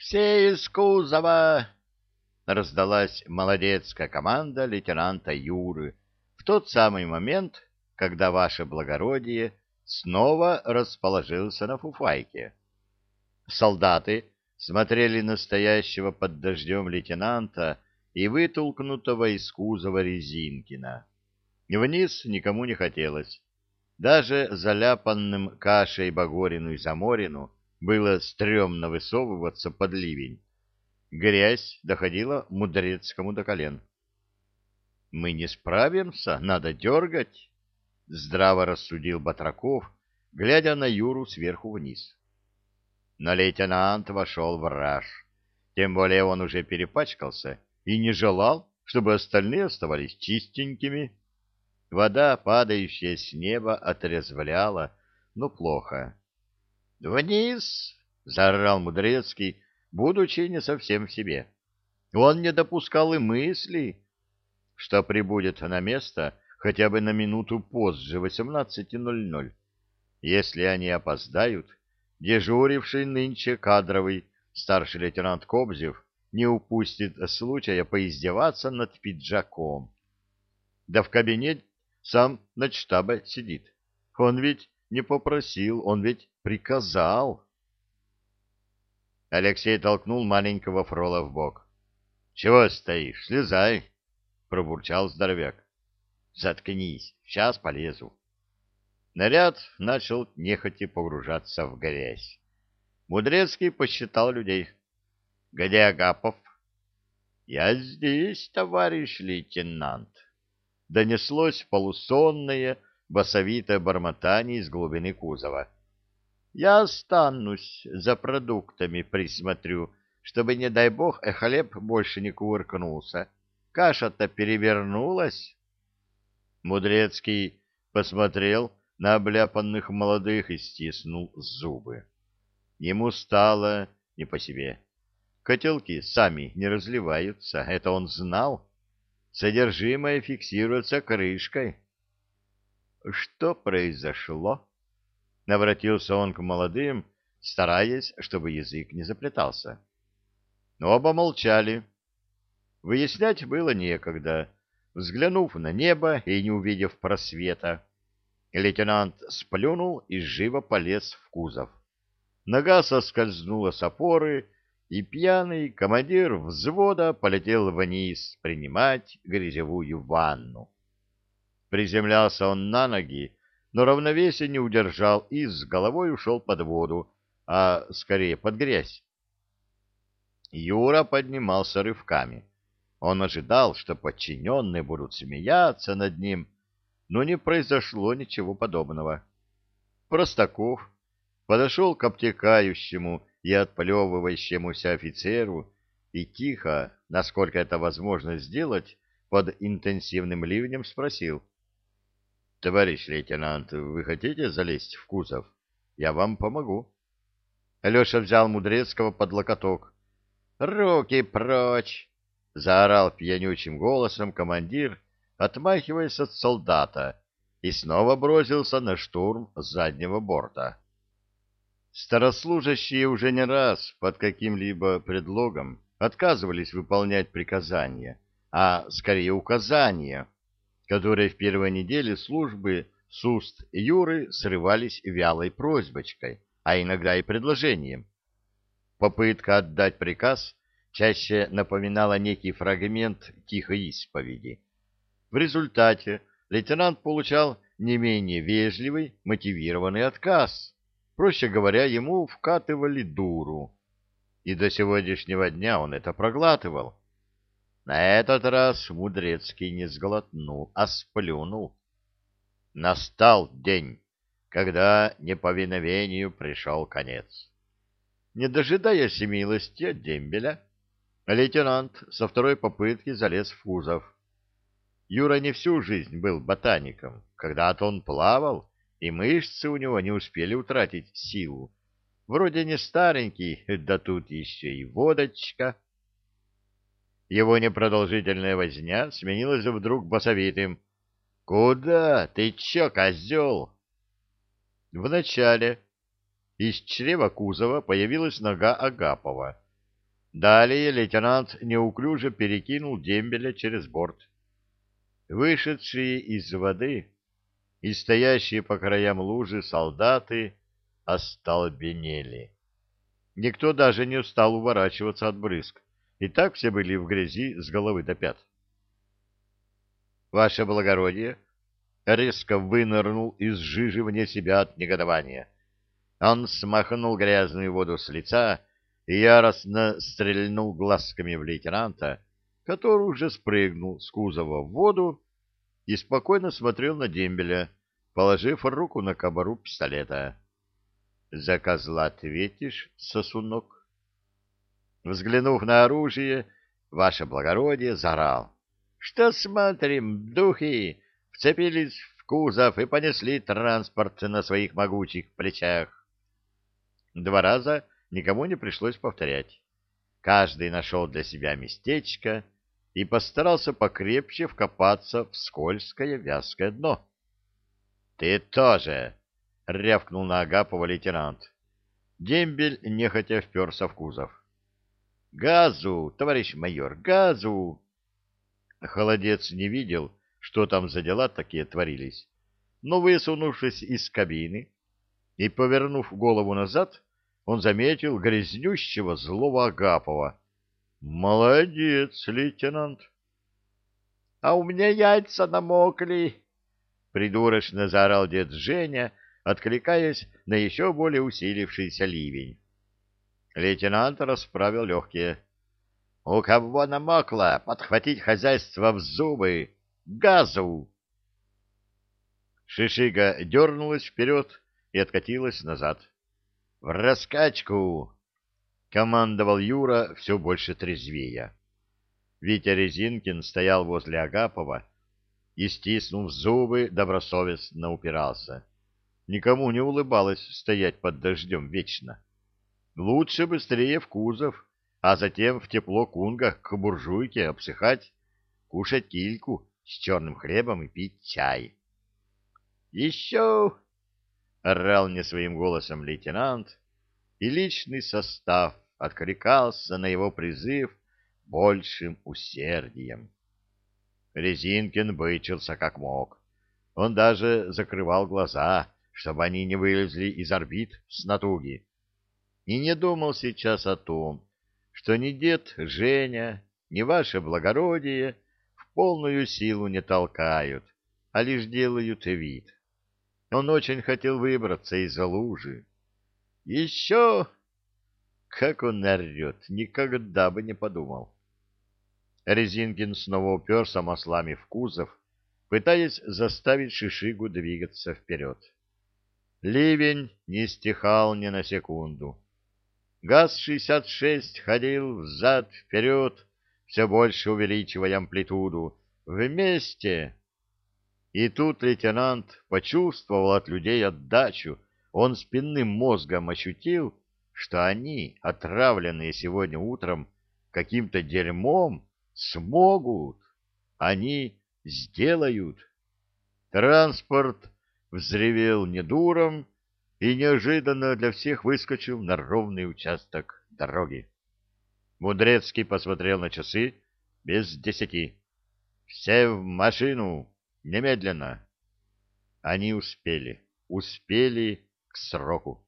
«Все из кузова!» раздалась молодецкая команда лейтенанта Юры в тот самый момент, когда ваше благородие снова расположился на фуфайке. Солдаты смотрели настоящего под дождем лейтенанта и вытолкнутого из кузова Резинкина. Вниз никому не хотелось. Даже заляпанным кашей Багорину и Заморину было стрёмно высовываться под ливень. Грязь доходила Мудрецкому до колен. — Мы не справимся, надо дергать, — здраво рассудил Батраков, глядя на Юру сверху вниз. Но лейтенант вошел в раж. Тем более он уже перепачкался и не желал, чтобы остальные оставались чистенькими. Вода, падающая с неба, отрезвляла, но плохо. «Вниз!» — заорал Мудрецкий, будучи не совсем в себе. Он не допускал и мысли, что прибудет на место хотя бы на минуту позже 18.00. Если они опоздают, дежуривший нынче кадровый старший лейтенант Кобзев не упустит случая поиздеваться над пиджаком. Да в кабинете сам на штаба сидит. Он ведь не попросил, он ведь приказал. Алексей толкнул маленького Фрола в бок. — Чего стоишь? Слезай! — пробурчал здоровяк. — Заткнись, сейчас полезу. Наряд начал нехотя погружаться в грязь. Мудрецкий посчитал людей. — Где Агапов? — Я здесь, товарищ лейтенант донеслось полусонное, басовитое бормотание из глубины кузова. «Я останусь, за продуктами присмотрю, чтобы, не дай бог, эхолеп больше не кувыркнулся. Каша-то перевернулась». Мудрецкий посмотрел на обляпанных молодых и стиснул зубы. Ему стало не по себе. Котелки сами не разливаются, это он знал Содержимое фиксируется крышкой. Что произошло? Обратился он к молодым, стараясь, чтобы язык не заплетался. Но оба молчали. Выяснять было некогда. Взглянув на небо и не увидев просвета, лейтенант сплюнул и живо полез в кузов. Нога соскользнула с опоры, и пьяный командир взвода полетел вниз принимать грязевую ванну. Приземлялся он на ноги, но равновесие не удержал и с головой ушел под воду, а скорее под грязь. Юра поднимался рывками. Он ожидал, что подчиненные будут смеяться над ним, но не произошло ничего подобного. Простаков подошел к обтекающему и отплевывающемуся офицеру и тихо, насколько это возможно сделать, под интенсивным ливнем спросил. — Товарищ лейтенант, вы хотите залезть в кузов? Я вам помогу. Алеша взял Мудрецкого под локоток. — Руки прочь! — заорал пьянючим голосом командир, отмахиваясь от солдата, и снова бросился на штурм заднего борта. Старослужащие уже не раз под каким-либо предлогом отказывались выполнять приказания, а скорее указания, которые в первой неделе службы с уст Юры срывались вялой просьбочкой, а иногда и предложением. Попытка отдать приказ чаще напоминала некий фрагмент тихой исповеди. В результате лейтенант получал не менее вежливый, мотивированный отказ Проще говоря, ему вкатывали дуру. И до сегодняшнего дня он это проглатывал. На этот раз Мудрецкий не сглотнул, а сплюнул. Настал день, когда неповиновению пришел конец. Не дожидаясь милости от дембеля, лейтенант со второй попытки залез в кузов. Юра не всю жизнь был ботаником. Когда-то он плавал, и мышцы у него не успели утратить силу. Вроде не старенький, да тут еще и водочка. Его непродолжительная возня сменилась вдруг басовитым. «Куда? Ты че, козел?» Вначале из чрева кузова появилась нога Агапова, Далее лейтенант неуклюже перекинул дембеля через борт. Вышедшие из воды и стоящие по краям лужи солдаты остолбенели. Никто даже не устал уворачиваться от брызг, и так все были в грязи с головы до пят. «Ваше благородие!» резко вынырнул из жижи вне себя от негодования. Он смахнул грязную воду с лица и яростно стрельнул глазками в лейтенанта, который уже спрыгнул с кузова в воду и спокойно смотрел на дембеля, положив руку на кобуру пистолета. — За козла ответишь, сосунок? Взглянув на оружие, ваше благородие заорал. — Что смотрим, духи? Вцепились в кузов и понесли транспорт на своих могучих плечах. Два раза никому не пришлось повторять. Каждый нашел для себя местечко и постарался покрепче вкопаться в скользкое вязкое дно. — Ты тоже! — рявкнул на Агапова лейтенант. Дембель нехотя вперся в кузов. — Газу, товарищ майор, газу! Холодец не видел, что там за дела такие творились, но, высунувшись из кабины и повернув голову назад, он заметил грязнющего злого Агапова. «Молодец, лейтенант!» «А у меня яйца намокли!» Придурочно заорал дед Женя, откликаясь на еще более усилившийся ливень. Лейтенант расправил легкие. «У кого намокло, подхватить хозяйство в зубы! Газу!» Шишига дернулась вперед и откатилась назад. В раскачку! Командовал Юра все больше трезвея. Витя Резинкин стоял возле Агапова и, стиснув зубы, добросовестно упирался. Никому не улыбалось стоять под дождем вечно. Лучше быстрее в кузов, а затем в тепло кунга к буржуйке обсыхать, кушать кильку с черным хлебом и пить чай. «Еще — орал не своим голосом лейтенант, и личный состав откликался на его призыв большим усердием. Резинкин бычился как мог. Он даже закрывал глаза, чтобы они не вылезли из орбит с натуги. И не думал сейчас о том, что ни дед Женя, ни ваше благородие в полную силу не толкают, а лишь делают вид. Он очень хотел выбраться из-за лужи. Еще... Как он орет, никогда бы не подумал. Резинкин снова уперся маслами в кузов, пытаясь заставить Шишигу двигаться вперед. Ливень не стихал ни на секунду. ГАЗ-66 ходил взад-вперед, все больше увеличивая амплитуду. Вместе и тут лейтенант почувствовал от людей отдачу. Он спинным мозгом ощутил, что они, отравленные сегодня утром каким-то дерьмом, смогут. Они сделают. Транспорт взревел недуром и неожиданно для всех выскочил на ровный участок дороги. Мудрецкий посмотрел на часы без десяти. «Все в машину!» Немедленно. Они успели, успели к сроку.